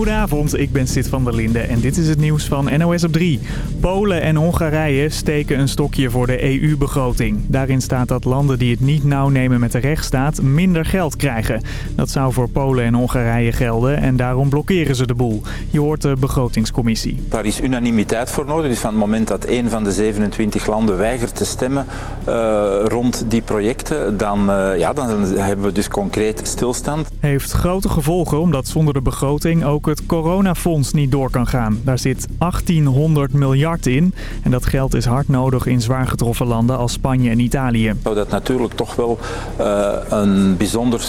Goedenavond, ik ben Sid van der Linde en dit is het nieuws van NOS op 3. Polen en Hongarije steken een stokje voor de EU-begroting. Daarin staat dat landen die het niet nauw nemen met de rechtsstaat minder geld krijgen. Dat zou voor Polen en Hongarije gelden en daarom blokkeren ze de boel. Je hoort de begrotingscommissie. Daar is unanimiteit voor nodig. Dus van het moment dat een van de 27 landen weigert te stemmen uh, rond die projecten, dan, uh, ja, dan hebben we dus concreet stilstand. Heeft grote gevolgen omdat zonder de begroting ook het coronafonds niet door kan gaan. Daar zit 1800 miljard in en dat geld is hard nodig in zwaar getroffen landen als Spanje en Italië. Zou dat natuurlijk toch wel uh, een bijzonder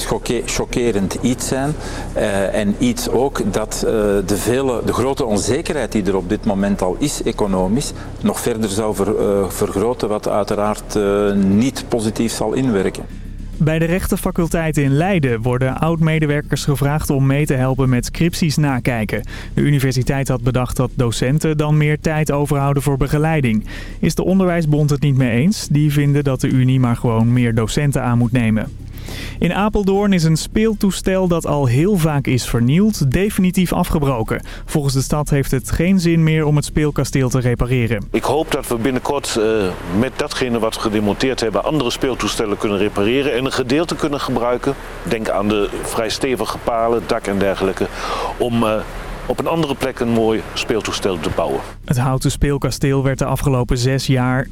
chockerend iets zijn uh, en iets ook dat uh, de, vele, de grote onzekerheid die er op dit moment al is economisch nog verder zou ver, vergroten wat uiteraard niet positief zal inwerken. Bij de rechtenfaculteit in Leiden worden oud-medewerkers gevraagd om mee te helpen met scripties nakijken. De universiteit had bedacht dat docenten dan meer tijd overhouden voor begeleiding. Is de Onderwijsbond het niet mee eens? Die vinden dat de Unie maar gewoon meer docenten aan moet nemen. In Apeldoorn is een speeltoestel dat al heel vaak is vernield definitief afgebroken. Volgens de stad heeft het geen zin meer om het speelkasteel te repareren. Ik hoop dat we binnenkort uh, met datgene wat we gedemonteerd hebben andere speeltoestellen kunnen repareren en een gedeelte kunnen gebruiken. Denk aan de vrij stevige palen, dak en dergelijke. Om... Uh, op een andere plek een mooi speeltoestel te bouwen. Het houten speelkasteel werd de afgelopen zes jaar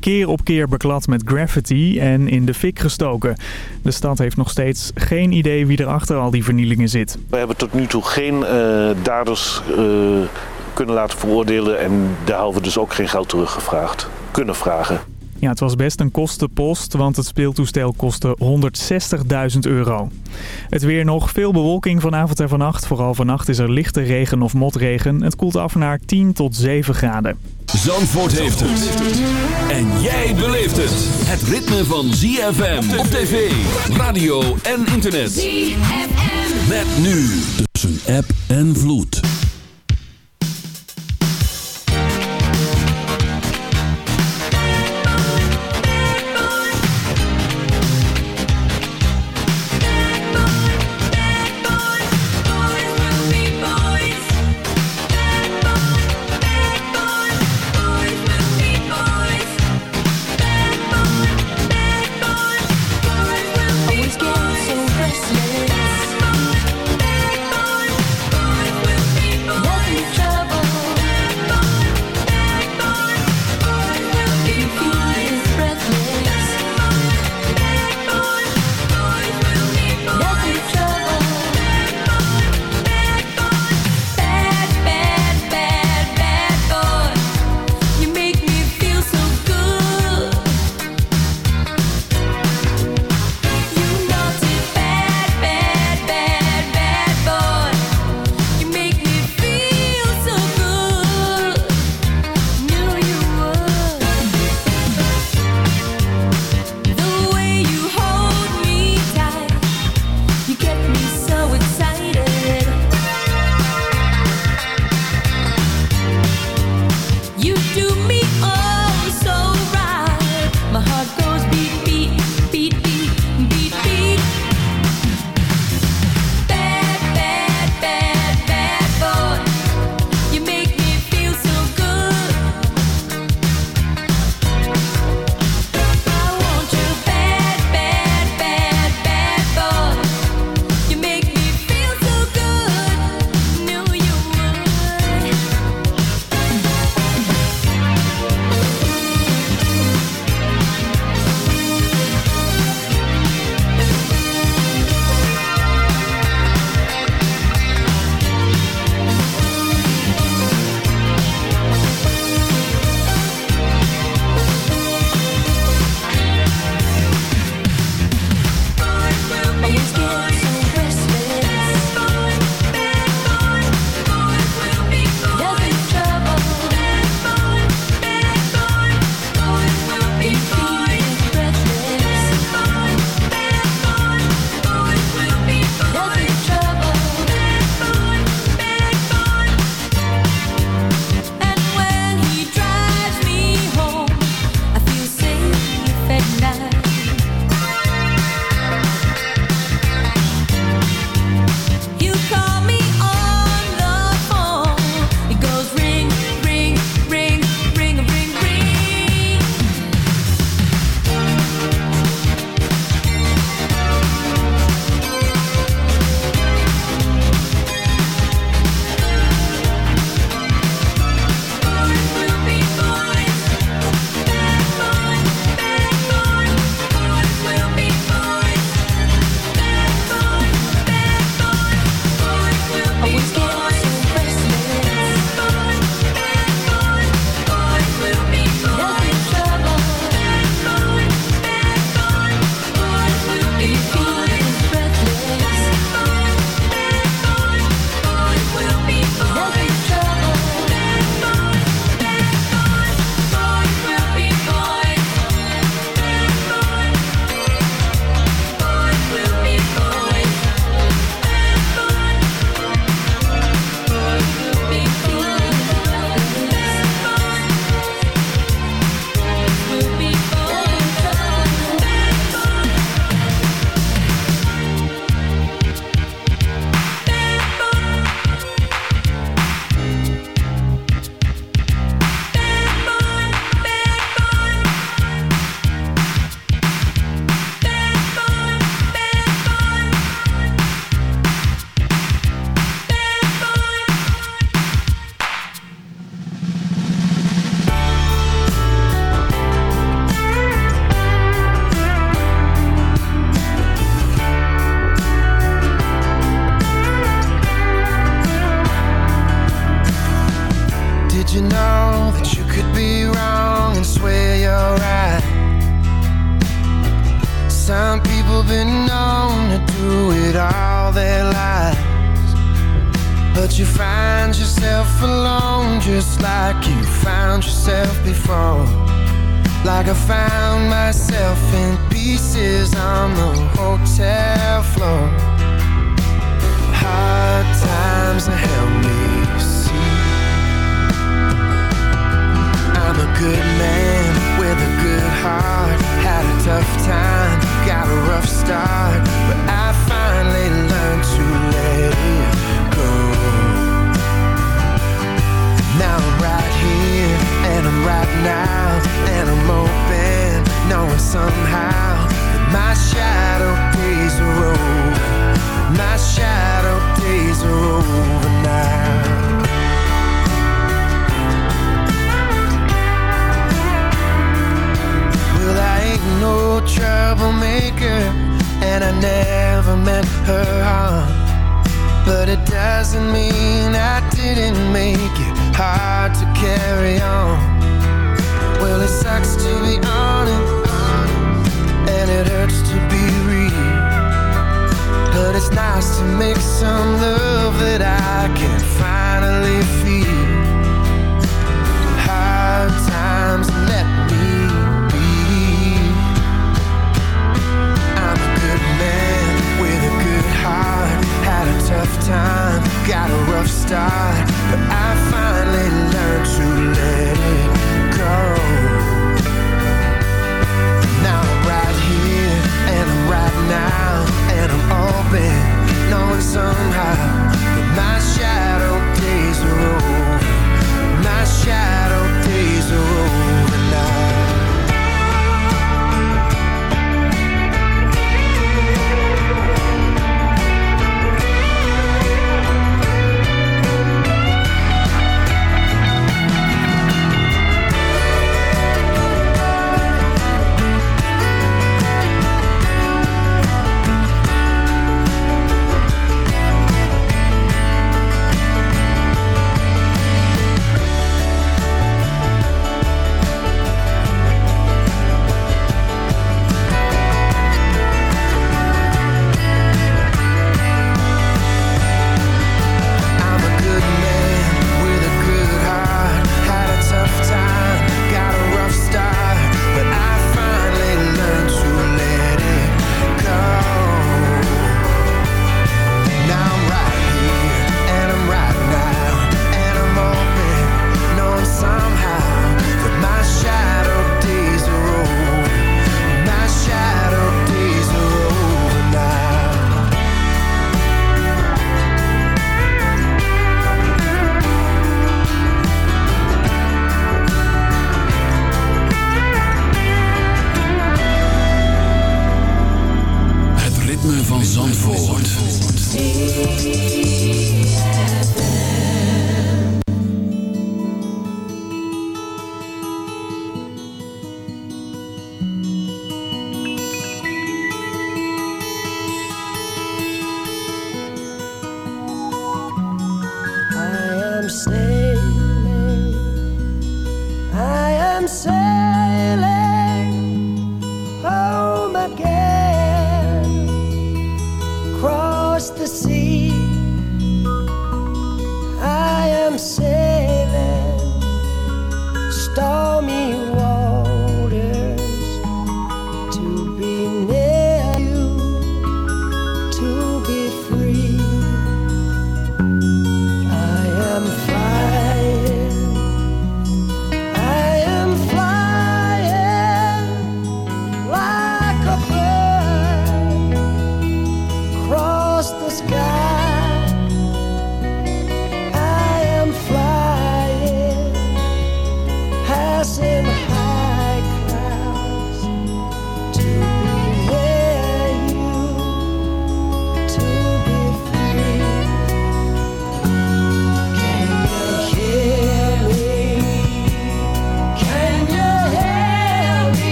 keer op keer beklad met graffiti en in de fik gestoken. De stad heeft nog steeds geen idee wie er achter al die vernielingen zit. We hebben tot nu toe geen uh, daders uh, kunnen laten veroordelen en daar we dus ook geen geld teruggevraagd. Kunnen vragen. Ja, het was best een kostenpost, want het speeltoestel kostte 160.000 euro. Het weer nog, veel bewolking vanavond en vannacht. Vooral vannacht is er lichte regen of motregen. Het koelt af naar 10 tot 7 graden. Zandvoort heeft het. En jij beleeft het. Het ritme van ZFM op tv, radio en internet. ZFM. Met nu tussen app en vloed.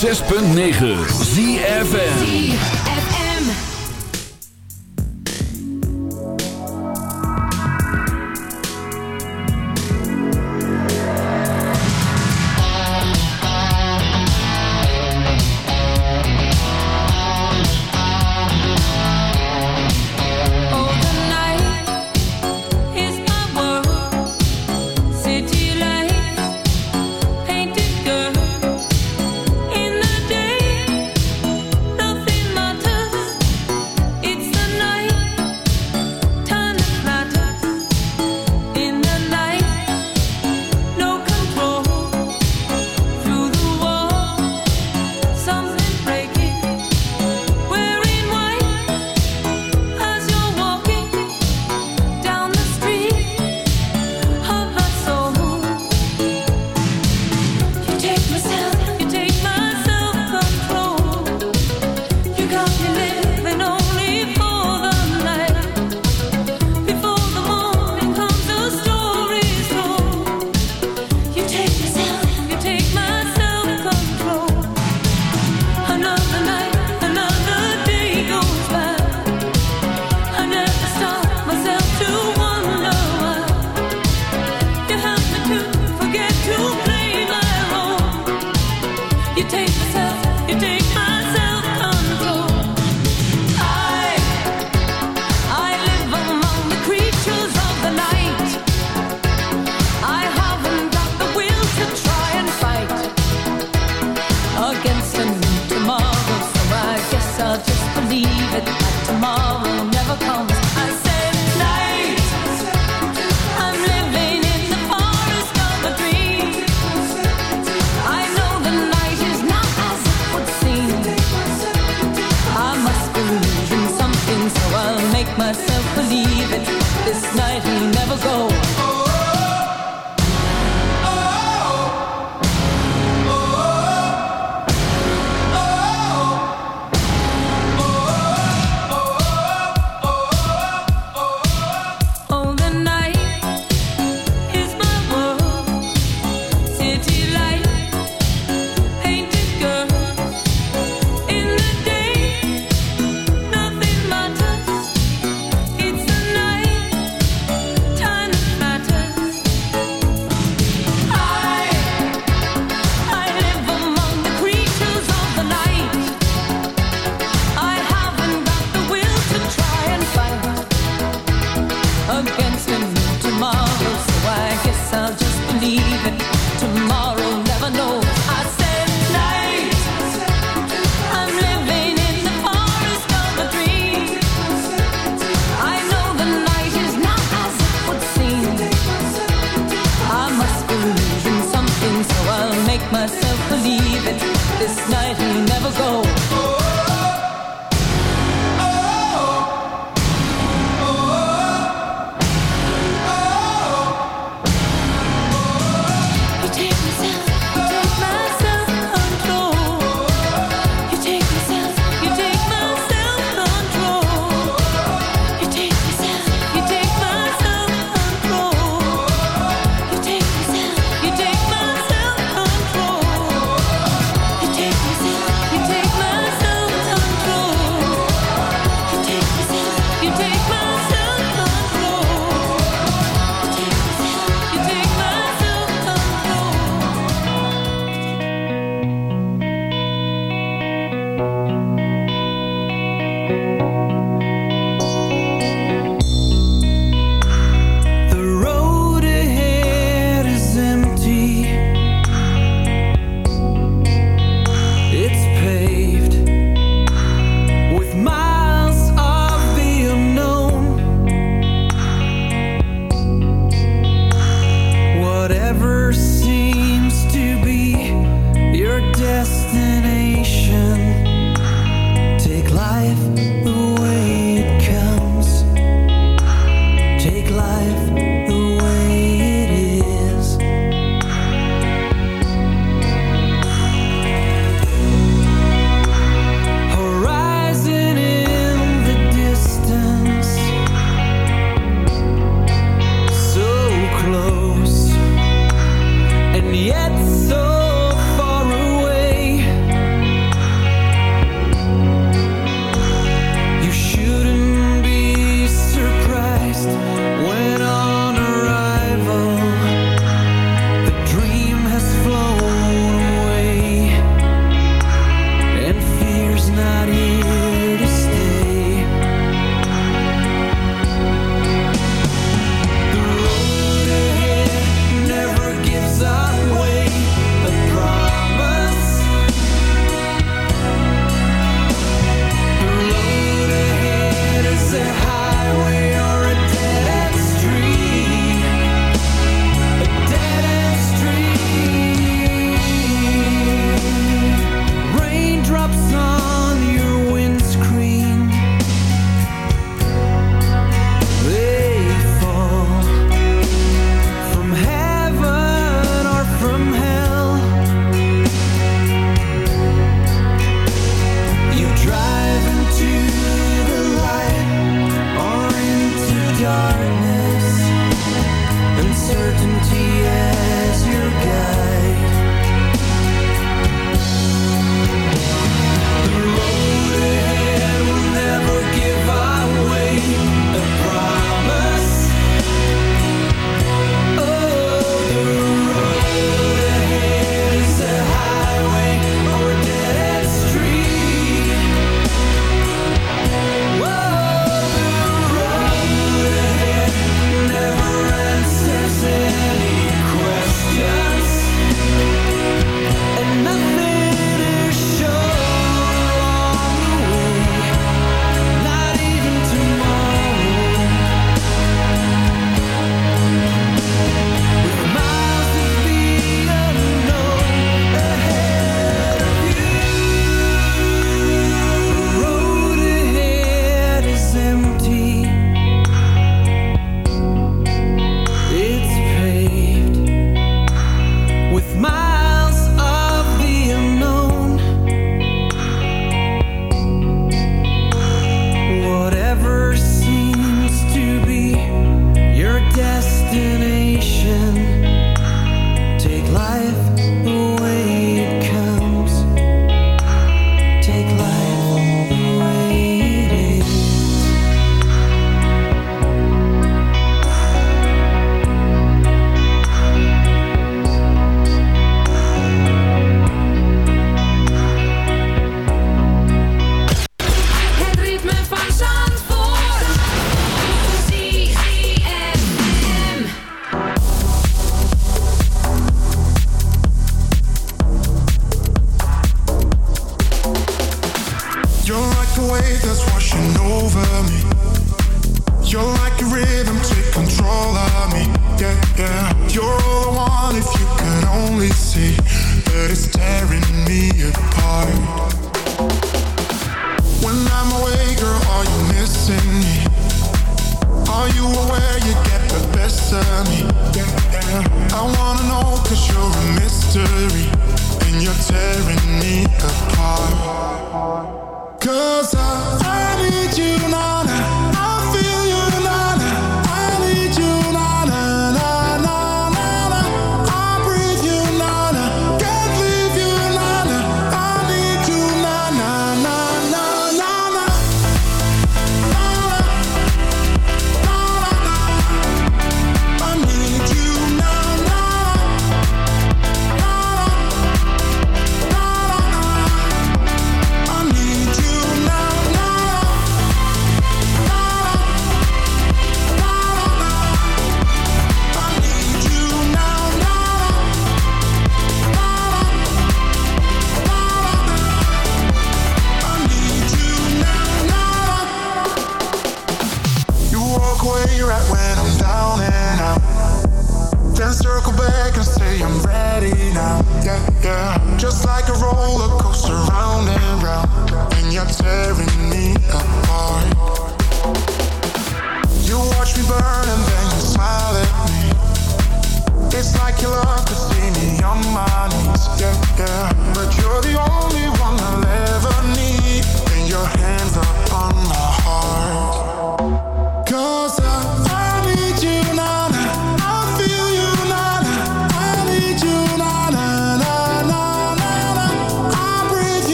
106.9 ZFM.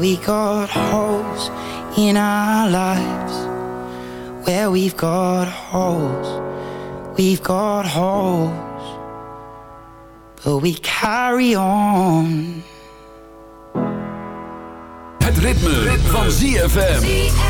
we got holes in our lives. Where we've got holes, we've got holes. But we carry on. Het ritme, ritme. van ZFM.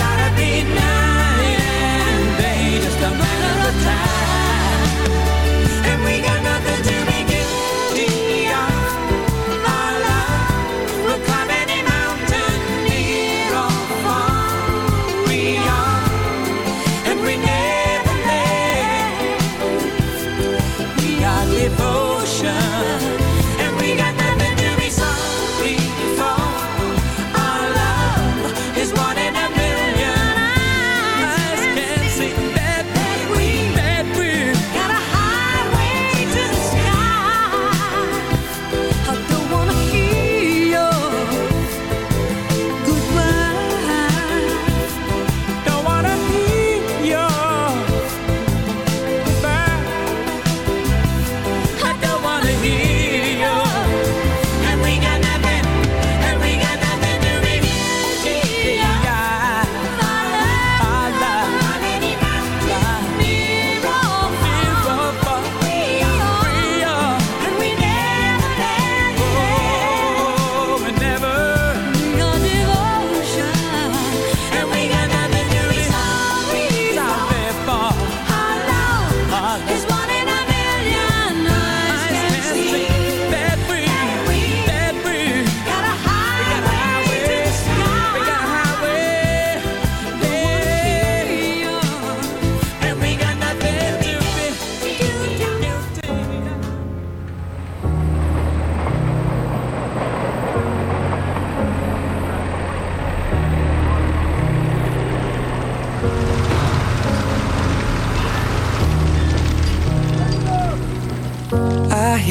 Gotta be night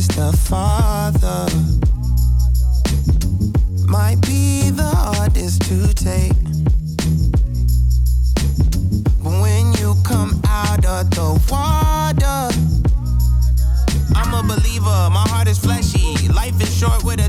pleases the Father. might be the hardest to take. But when you come out of the water, I'm a believer, my heart is fleshy. Life is short with a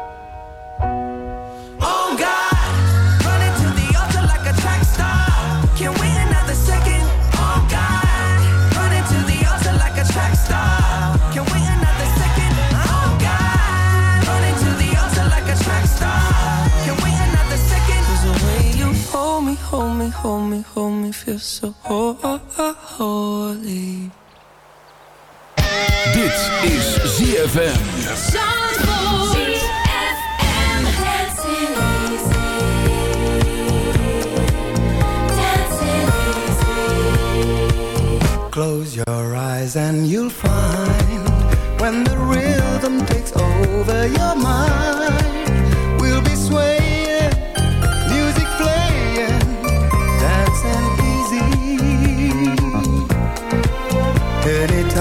Hold me, hold me, hold me, feel so ho- holy. Dit is ZFM. Close your eyes and you'll find when the rhythm takes over your mind,